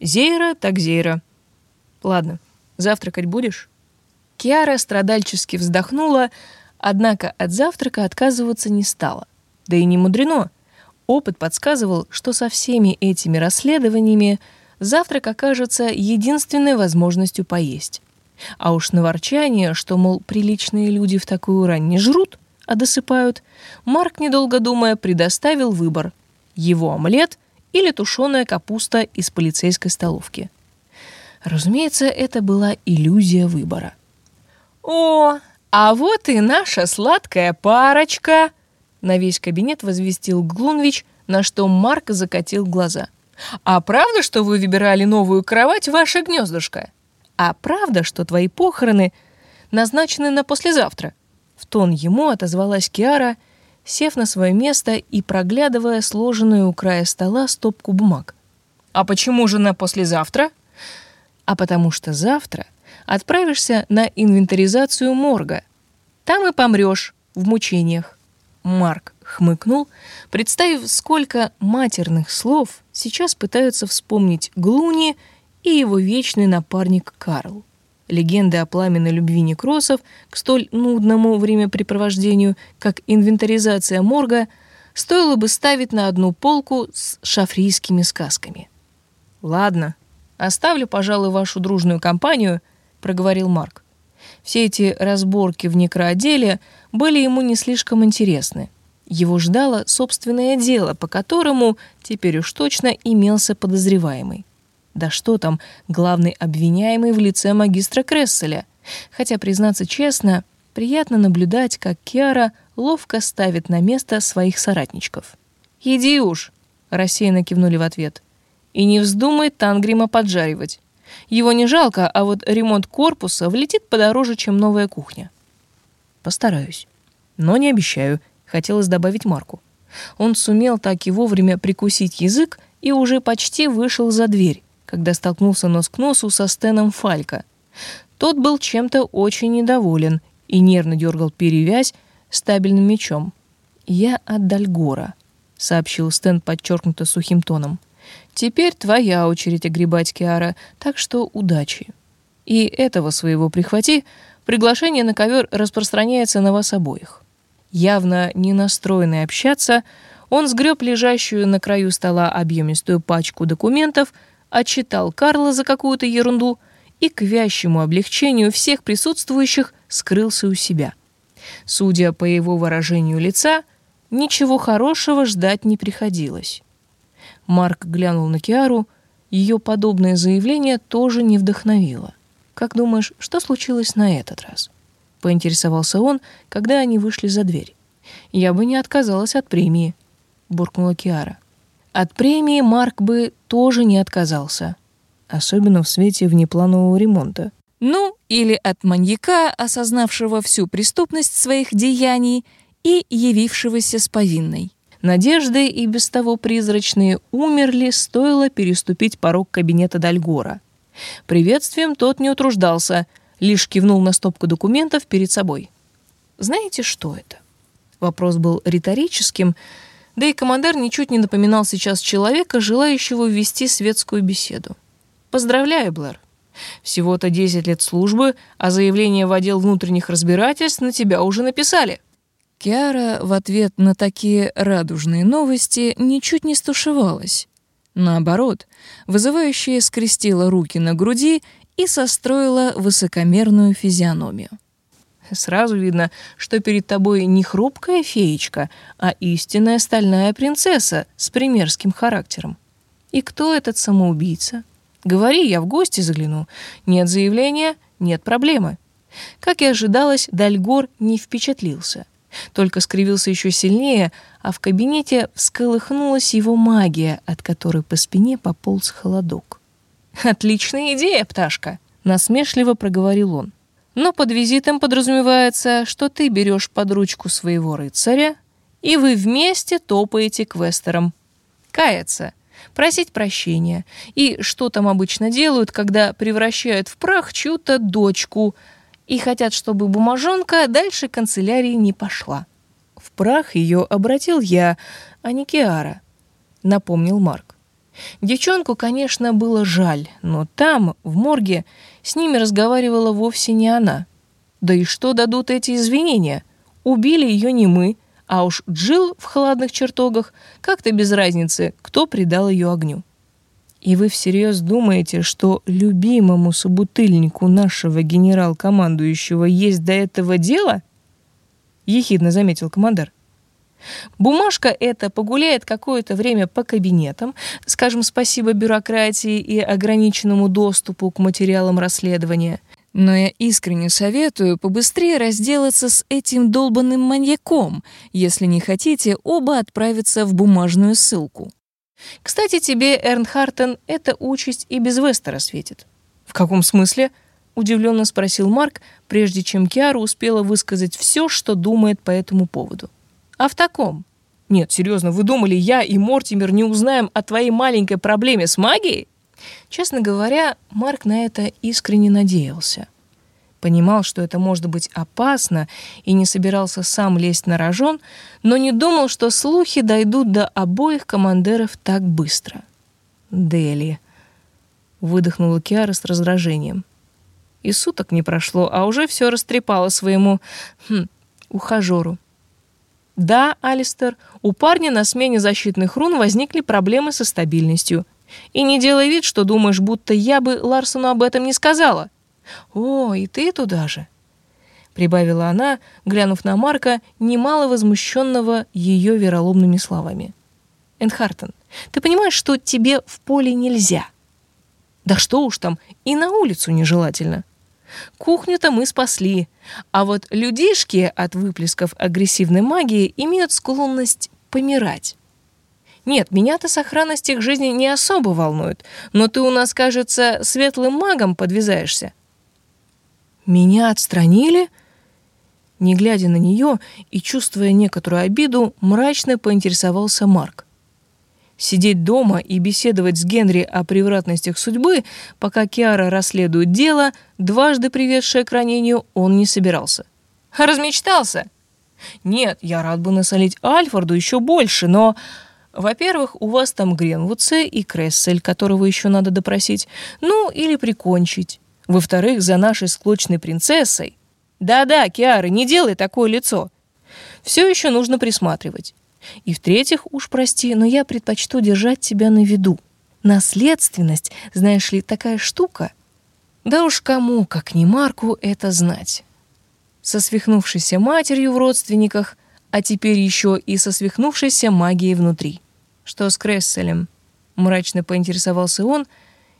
Зейра так Зейра. Ладно, завтракать будешь? Киара страдальчески вздохнула, однако от завтрака отказываться не стала. Да и не мудрено. Опыт подсказывал, что со всеми этими расследованиями завтрак окажется единственной возможностью поесть. А уж на ворчание, что, мол, приличные люди в такую рань не жрут, а досыпают, Марк, недолго думая, предоставил выбор — его омлет или тушеная капуста из полицейской столовки. Разумеется, это была иллюзия выбора. «О, а вот и наша сладкая парочка!» На весь кабинет возвестил Глунвич, на что Марк закатил глаза. «А правда, что вы выбирали новую кровать ваше гнездышко? А правда, что твои похороны назначены на послезавтра?» В тон ему отозвалась Киара, сев на свое место и проглядывая сложенную у края стола стопку бумаг. «А почему же на послезавтра?» а потому что завтра отправишься на инвентаризацию морга. Там и помрешь в мучениях. Марк хмыкнул, представив, сколько матерных слов сейчас пытаются вспомнить Глуни и его вечный напарник Карл. Легенды о пламенной любви некросов к столь нудному времяпрепровождению, как инвентаризация морга, стоило бы ставить на одну полку с шафрийскими сказками. Ладно, «Оставлю, пожалуй, вашу дружную компанию», — проговорил Марк. Все эти разборки в некроотделе были ему не слишком интересны. Его ждало собственное дело, по которому теперь уж точно имелся подозреваемый. Да что там, главный обвиняемый в лице магистра Кресселя. Хотя, признаться честно, приятно наблюдать, как Киара ловко ставит на место своих соратничков. «Иди уж», — рассеянно кивнули в ответ. И не вздумай Тангрима поджаривать. Его не жалко, а вот ремонт корпуса влетит подороже, чем новая кухня. Постараюсь. Но не обещаю, хотелось добавить Марку. Он сумел так и вовремя прикусить язык и уже почти вышел за дверь, когда столкнулся нос к носу со Стеном Фалька. Тот был чем-то очень недоволен и нервно дергал перевязь стабильным мечом. «Я от Дальгора», — сообщил Стэн подчеркнуто сухим тоном. Теперь твоя очередь огребать Киара, так что удачи. И этого своего прихвати, приглашение на ковер распространяется на вас обоих. Явно не настроенный общаться, он сгреб лежащую на краю стола объемистую пачку документов, отчитал Карла за какую-то ерунду и к вящему облегчению всех присутствующих скрылся у себя. Судя по его выражению лица, ничего хорошего ждать не приходилось. Марк глянул на Киару. Ее подобное заявление тоже не вдохновило. «Как думаешь, что случилось на этот раз?» Поинтересовался он, когда они вышли за дверь. «Я бы не отказалась от премии». буркнула Киара. От премии Марк бы тоже не отказался, особенно в свете внепланового ремонта. Ну, или от маньяка, осознавшего всю преступность своих деяний и явившегося с повинной. Надежды и без того призрачные умерли, стоило переступить порог кабинета Дальгора. Приветствием тот не утруждался, лишь кивнул на стопку документов перед собой. «Знаете, что это?» Вопрос был риторическим, да и командир ничуть не напоминал сейчас человека, желающего ввести светскую беседу. «Поздравляю, Блэр. Всего-то 10 лет службы, а заявление в отдел внутренних разбирательств на тебя уже написали». Киара в ответ на такие радужные новости ничуть не стушевалась. Наоборот, вызывающая скрестила руки на груди и состроила высокомерную физиономию. Сразу видно, что перед тобой не хрупкая феечка, а истинная стальная принцесса с примерским характером. И кто этот самоубийца? Говори, я в гости загляну. Нет заявления, нет проблемы. Как и ожидалось, Дальгор не впечатлился. Только скривился еще сильнее, а в кабинете всколыхнулась его магия, от которой по спине пополз холодок. «Отличная идея, пташка!» — насмешливо проговорил он. «Но под визитом подразумевается, что ты берешь под ручку своего рыцаря, и вы вместе топаете к Вестерам. Каяться, просить прощения. И что там обычно делают, когда превращают в прах чью-то дочку — и хотят, чтобы бумажонка дальше канцелярии не пошла. В прах ее обратил я, а не Киара, напомнил Марк. Девчонку, конечно, было жаль, но там, в морге, с ними разговаривала вовсе не она. Да и что дадут эти извинения? Убили ее не мы, а уж Джил в холодных чертогах как-то без разницы, кто предал ее огню. И вы всерьез думаете, что любимому собутыльнику нашего генерал-командующего есть до этого дело? Ехидно заметил командир. Бумажка эта погуляет какое-то время по кабинетам, скажем спасибо бюрократии и ограниченному доступу к материалам расследования. Но я искренне советую побыстрее разделаться с этим долбанным маньяком, если не хотите оба отправиться в бумажную ссылку. Кстати, тебе, Эрнхартен, эта участь и без Вестера светит. В каком смысле? Удивленно спросил Марк, прежде чем Киара успела высказать все, что думает по этому поводу. А в таком? Нет, серьезно, вы думали, я и Мортимер не узнаем о твоей маленькой проблеме с магией? Честно говоря, Марк на это искренне надеялся. Понимал, что это может быть опасно, и не собирался сам лезть на рожон, но не думал, что слухи дойдут до обоих командиров так быстро. «Дели», — выдохнула Киара с раздражением. И суток не прошло, а уже все растрепало своему хм, ухажеру. Да, Алистер, у парня на смене защитных рун возникли проблемы со стабильностью. И не делай вид, что думаешь, будто я бы Ларсону об этом не сказала. «О, и ты туда же!» Прибавила она, глянув на Марка, немало возмущенного ее вероломными словами. «Энхартен, ты понимаешь, что тебе в поле нельзя?» «Да что уж там, и на улицу нежелательно!» Кухню-то мы спасли, а вот людишки от выплесков агрессивной магии имеют склонность помирать. Нет, меня-то сохранность их жизни не особо волнует, но ты у нас, кажется, светлым магом подвязаешься. «Меня отстранили?» Не глядя на нее и чувствуя некоторую обиду, мрачно поинтересовался Марк. Сидеть дома и беседовать с Генри о превратностях судьбы, пока Киара расследует дело, дважды приведшее к ранению, он не собирался. «Размечтался?» «Нет, я рад бы насолить Альфорду еще больше, но...» Во-первых, у вас там Гренвудсе и Крессель, которого еще надо допросить. Ну, или прикончить. Во-вторых, за нашей склочной принцессой. Да-да, Киара, не делай такое лицо. Все еще нужно присматривать. И в-третьих, уж прости, но я предпочту держать тебя на виду. Наследственность, знаешь ли, такая штука. Да уж кому, как не Марку, это знать. Со свихнувшейся матерью в родственниках, а теперь еще и со свихнувшейся магией внутри. Что с Кресселем? Мрачно поинтересовался он, —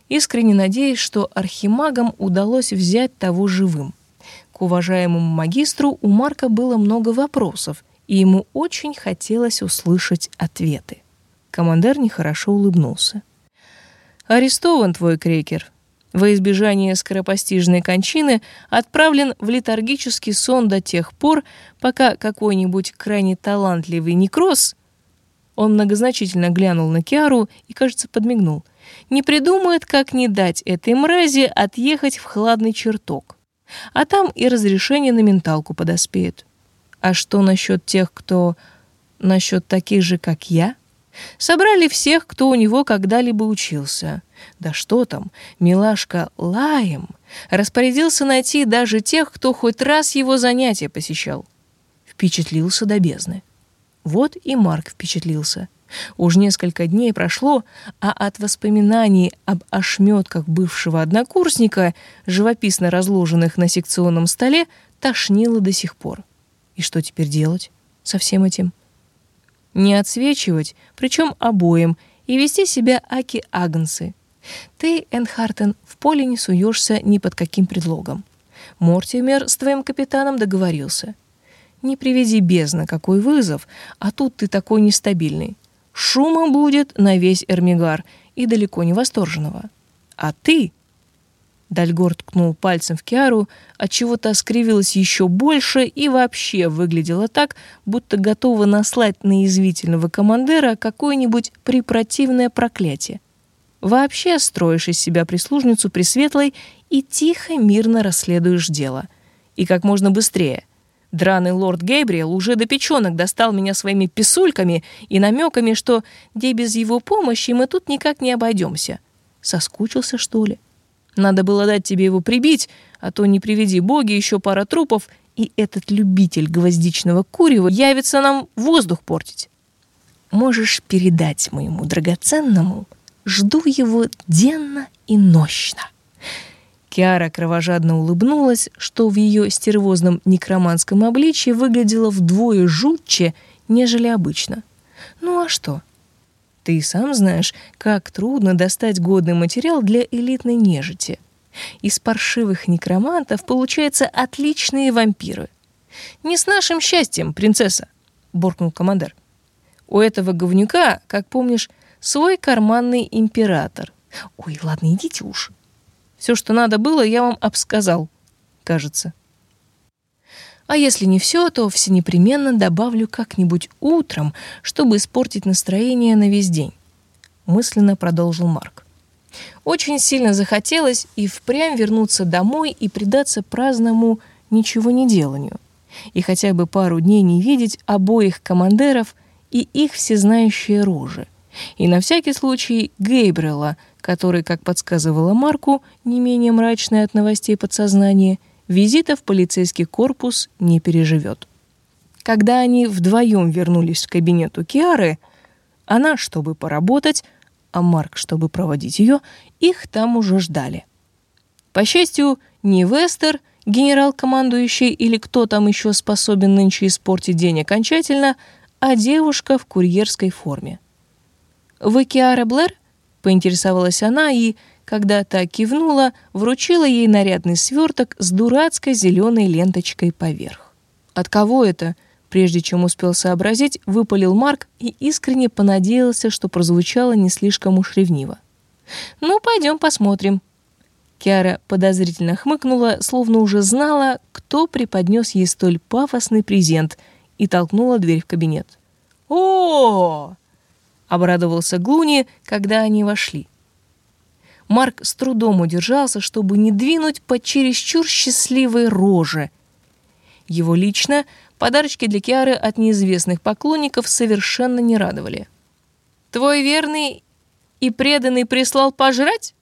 искренне надеясь, что архимагам удалось взять того живым. К уважаемому магистру у Марка было много вопросов, и ему очень хотелось услышать ответы. Командир нехорошо улыбнулся. «Арестован твой крекер. Во избежание скоропостижной кончины отправлен в летаргический сон до тех пор, пока какой-нибудь крайне талантливый некроз...» Он многозначительно глянул на Киару и, кажется, подмигнул. «Не придумает, как не дать этой мрази отъехать в хладный чертог. А там и разрешение на менталку подоспеет. А что насчет тех, кто... насчет таких же, как я?» Собрали всех, кто у него когда-либо учился. Да что там, милашка Лаем распорядился найти даже тех, кто хоть раз его занятия посещал. Впечатлился до бездны. Вот и Марк впечатлился. Уж несколько дней прошло, а от воспоминаний об ошметках бывшего однокурсника, живописно разложенных на секционном столе, тошнило до сих пор. И что теперь делать со всем этим? не отсвечивать, причем обоим, и вести себя аки агнцы. Ты, Энхартен, в поле не суешься ни под каким предлогом. Мортимер с твоим капитаном договорился. Не приведи бездна, какой вызов, а тут ты такой нестабильный. Шума будет на весь Эрмигар и далеко не восторженного. А ты Дальгор ткнул пальцем в Киару, отчего-то скривилась еще больше и вообще выглядела так, будто готова наслать на язвительного командира какое-нибудь припротивное проклятие. Вообще строишь из себя прислужницу Пресветлой и тихо, мирно расследуешь дело. И как можно быстрее. Драный лорд Гейбриэл уже до печенок достал меня своими писульками и намеками, что где без его помощи мы тут никак не обойдемся. Соскучился, что ли? Надо было дать тебе его прибить, а то не приведи боги еще пара трупов, и этот любитель гвоздичного курева явится нам воздух портить. Можешь передать моему драгоценному, жду его денно и нощно. Киара кровожадно улыбнулась, что в ее стервозном некроманском обличье выглядело вдвое жутче, нежели обычно. Ну а что? Ты и сам знаешь, как трудно достать годный материал для элитной нежити. Из паршивых некромантов получаются отличные вампиры. Не с нашим счастьем, принцесса, буркнул командир. У этого говнюка, как помнишь, свой карманный император. Ой, ладно, идите уж. Все, что надо было, я вам обсказал, кажется. А если не все, то все непременно добавлю как-нибудь утром, чтобы испортить настроение на весь день. Мысленно продолжил Марк. Очень сильно захотелось и впрямь вернуться домой и предаться праздному ничего не деланию. И хотя бы пару дней не видеть обоих командеров и их всезнающие рожи. И на всякий случай Гейбрела, который, как подсказывала Марку, не менее мрачное от новостей подсознание, визита в полицейский корпус не переживет. Когда они вдвоем вернулись в кабинет у Киары, она, чтобы поработать, а Марк, чтобы проводить ее, их там уже ждали. По счастью, не Вестер, генерал-командующий или кто там еще способен нынче испортить день окончательно, а девушка в курьерской форме. «Вы Киара Блэр?» — поинтересовалась она и, когда та кивнула, вручила ей нарядный сверток с дурацкой зеленой ленточкой поверх. От кого это? Прежде чем успел сообразить, выпалил Марк и искренне понадеялся, что прозвучало не слишком уж ревниво. «Ну, пойдем посмотрим». Киара подозрительно хмыкнула, словно уже знала, кто преподнес ей столь пафосный презент, и толкнула дверь в кабинет. «О!», -о — обрадовался Глуни, когда они вошли. Марк с трудом удержался, чтобы не двинуть по чересчур счастливой роже. Его лично подарочки для Киары от неизвестных поклонников совершенно не радовали. «Твой верный и преданный прислал пожрать?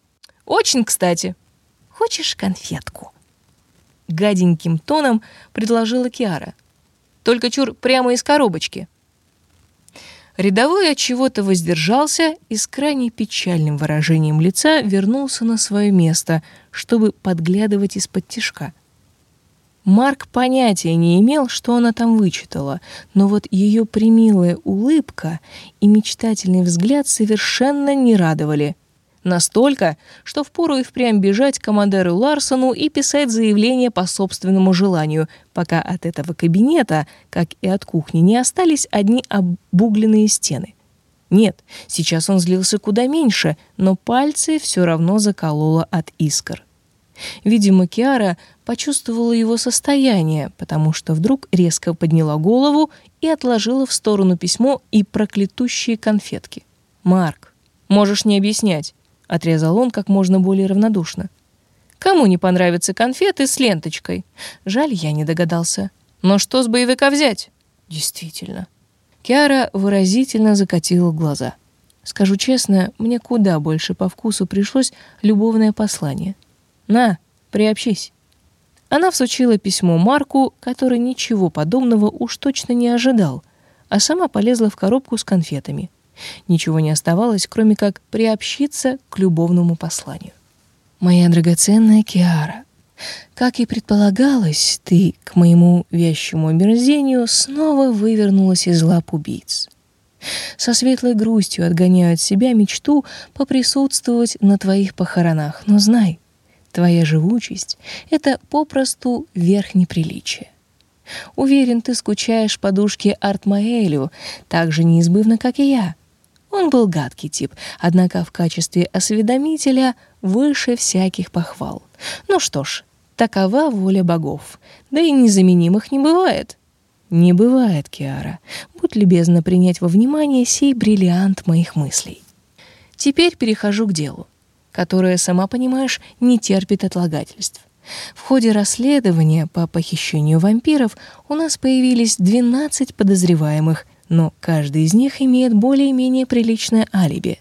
Очень кстати. Хочешь конфетку?» Гаденьким тоном предложила Киара. «Только чур прямо из коробочки». Рядовой от чего-то воздержался и с крайне печальным выражением лица вернулся на свое место, чтобы подглядывать из-под тишка. Марк понятия не имел, что она там вычитала, но вот ее примилая улыбка и мечтательный взгляд совершенно не радовали. Настолько, что впору и впрямь бежать к командеру Ларсону и писать заявление по собственному желанию, пока от этого кабинета, как и от кухни, не остались одни обугленные стены. Нет, сейчас он злился куда меньше, но пальцы все равно закололо от искр. Видимо, Киара почувствовала его состояние, потому что вдруг резко подняла голову и отложила в сторону письмо и проклятущие конфетки. «Марк, можешь не объяснять. — отрезал он как можно более равнодушно. «Кому не понравятся конфеты с ленточкой? Жаль, я не догадался. Но что с боевика взять?» «Действительно». Киара выразительно закатила глаза. «Скажу честно, мне куда больше по вкусу пришлось любовное послание. На, приобщись». Она всучила письмо Марку, который ничего подобного уж точно не ожидал, а сама полезла в коробку с конфетами. Ничего не оставалось, кроме как приобщиться к любовному посланию. «Моя драгоценная Киара, как и предполагалось, ты, к моему вящему омерзению, снова вывернулась из лап убийц. Со светлой грустью отгоняю от себя мечту поприсутствовать на твоих похоронах, но знай, твоя живучесть — это попросту верх неприличия. Уверен, ты скучаешь по душке Артмаэлю так же неизбывно, как и я — он был гадкий тип, однако в качестве осведомителя выше всяких похвал. Ну что ж, такова воля богов. Да и незаменимых не бывает. Не бывает, Киара. Будь любезна принять во внимание сей бриллиант моих мыслей. Теперь перехожу к делу, которое, сама понимаешь, не терпит отлагательств. В ходе расследования по похищению вампиров у нас появились 12 подозреваемых, но каждый из них имеет более-менее приличное алиби.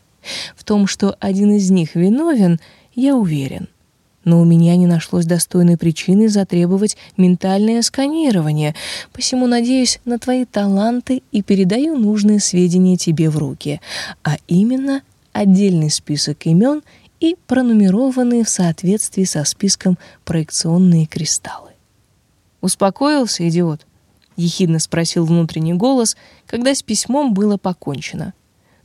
В том, что один из них виновен, я уверен. Но у меня не нашлось достойной причины затребовать ментальное сканирование, посему надеюсь на твои таланты и передаю нужные сведения тебе в руки, а именно отдельный список имен и пронумерованные в соответствии со списком проекционные кристаллы. Успокоился, идиот? — ехидно спросил внутренний голос, когда с письмом было покончено.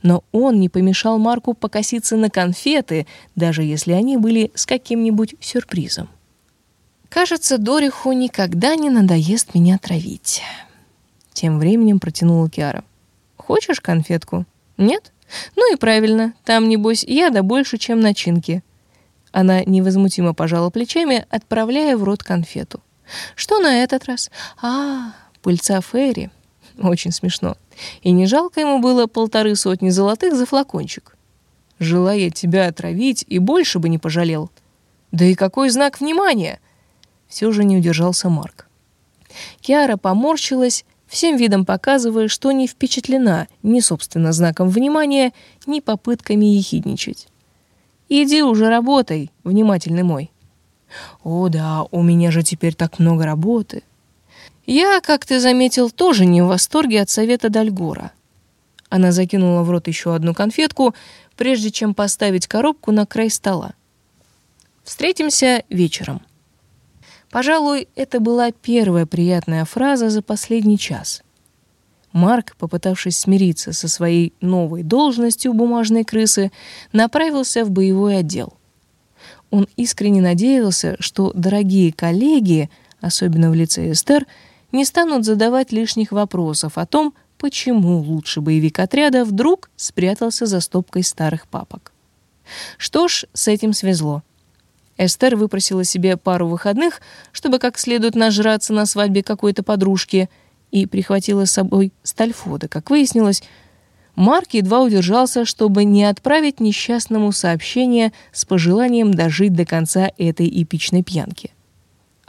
Но он не помешал Марку покоситься на конфеты, даже если они были с каким-нибудь сюрпризом. «Кажется, Дориху никогда не надоест меня травить». Тем временем протянула Киара. «Хочешь конфетку? Нет? Ну и правильно, там, небось, яда больше, чем начинки». Она невозмутимо пожала плечами, отправляя в рот конфету. «Что на этот раз? А, пыльца Ферри. Очень смешно. И не жалко ему было полторы сотни золотых за флакончик. Желая тебя отравить, и больше бы не пожалел. Да и какой знак внимания? Все же не удержался Марк. Киара поморщилась, всем видом показывая, что не впечатлена ни, собственно, знаком внимания, ни попытками ехидничать. «Иди уже работай, внимательный мой». «О да, у меня же теперь так много работы. Я, как ты заметил, тоже не в восторге от совета Дальгора. Она закинула в рот еще одну конфетку, прежде чем поставить коробку на край стола. Встретимся вечером. Пожалуй, это была первая приятная фраза за последний час. Марк, попытавшись смириться со своей новой должностью бумажной крысы, направился в боевой отдел. Он искренне надеялся, что дорогие коллеги, особенно в лице Эстер, не станут задавать лишних вопросов о том, почему лучший боевик отряда вдруг спрятался за стопкой старых папок. Что ж, с этим свезло. Эстер выпросила себе пару выходных, чтобы как следует нажраться на свадьбе какой-то подружки, и прихватила с собой стальфода. Как выяснилось, Марк едва удержался, чтобы не отправить несчастному сообщение с пожеланием дожить до конца этой эпичной пьянки.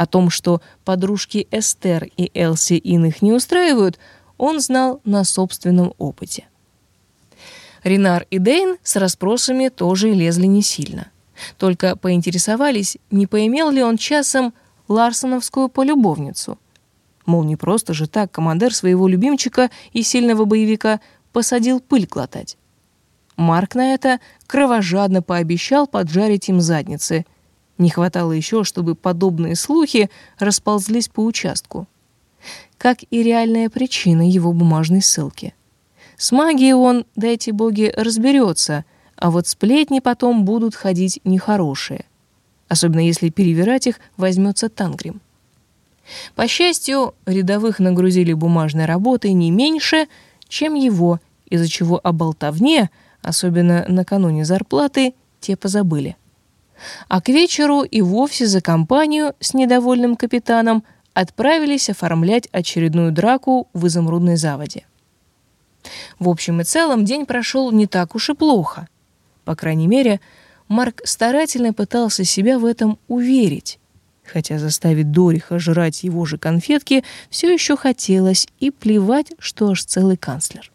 О том, что подружки Эстер и Элси иных не устраивают, он знал на собственном опыте. Ренар и Дейн с расспросами тоже лезли не сильно. Только поинтересовались, не поимел ли он часом Ларсоновскую полюбовницу. Мол, не просто же так командир своего любимчика и сильного боевика посадил пыль глотать. Марк на это кровожадно пообещал поджарить им задницы — не хватало еще, чтобы подобные слухи расползлись по участку. Как и реальная причина его бумажной ссылки. С магией он, дайте боги, разберется, А вот сплетни потом будут ходить нехорошие, особенно если перевирать их возьмется Тангрим. По счастью, рядовых нагрузили бумажной работой не меньше, чем его, из-за чего о болтовне, особенно накануне зарплаты, те позабыли. А к вечеру и вовсе за компанию с недовольным капитаном отправились оформлять очередную драку в изумрудной заводе. В общем и целом день прошел не так уж и плохо. По крайней мере, Марк старательно пытался себя в этом уверить, хотя заставить Дориха жрать его же конфетки все еще хотелось, и плевать, что аж целый канцлер.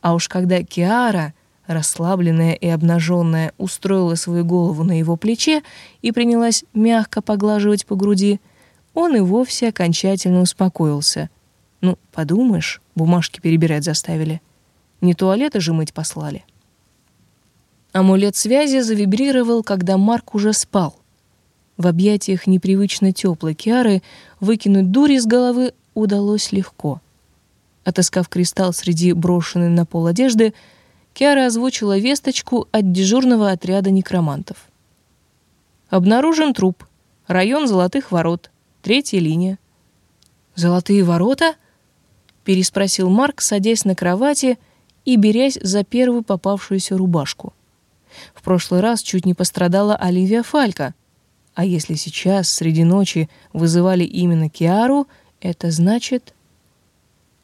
А уж когда Киара, расслабленная и обнаженная, устроила свою голову на его плече и принялась мягко поглаживать по груди, он и вовсе окончательно успокоился. Ну, подумаешь, бумажки перебирать заставили. Не туалеты же мыть послали. Амулет связи завибрировал, когда Марк уже спал. В объятиях непривычно теплой Киары выкинуть дурь из головы удалось легко. Отыскав кристалл среди брошенной на пол одежды, Киара озвучила весточку от дежурного отряда некромантов. Обнаружен труп. Район Золотых ворот. Третья линия. «Золотые ворота?» — переспросил Марк, садясь на кровати и берясь за первую попавшуюся рубашку. В прошлый раз чуть не пострадала Оливия Фалька, а если сейчас среди ночи вызывали именно Киару, это значит...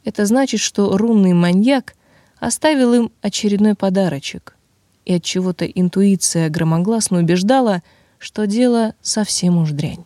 Это значит, что рунный маньяк оставил им очередной подарочек. И от чего то интуиция громогласно убеждала, что дело совсем уж дрянь.